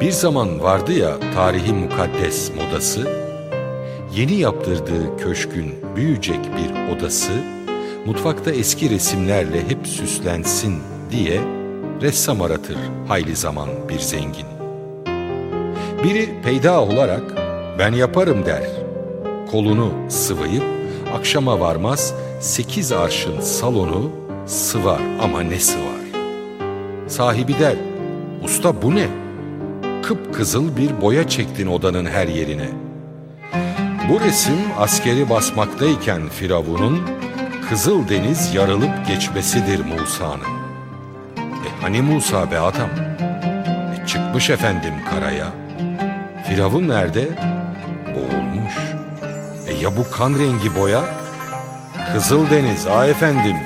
Bir zaman vardı ya tarihi mukaddes modası, yeni yaptırdığı köşkün büyüyecek bir odası, mutfakta eski resimlerle hep süslensin diye ressam aratır hayli zaman bir zengin. Biri peyda olarak ben yaparım der. Kolunu sıvayıp akşama varmaz sekiz arşın salonu sıvar ama ne sıvar. Sahibi der, usta bu ne? Kıpkızıl bir boya çektin odanın her yerine. Bu resim askeri basmaktayken Firavun'un Kızıl Deniz yarılıp geçmesidir Musa'nın. E hani Musa be adam? E çıkmış efendim karaya. Firavun nerede? Boğulmuş. E ya bu kan rengi boya? Kızıl Deniz a efendim.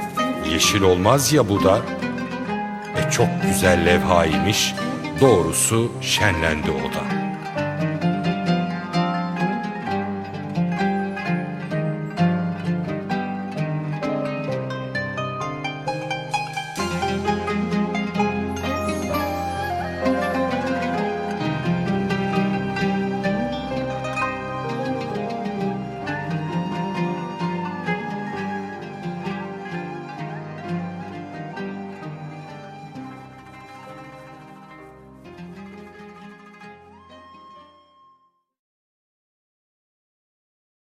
Yeşil olmaz ya bu da. E çok güzel levhaymış. Doğrusu şenlendi o da.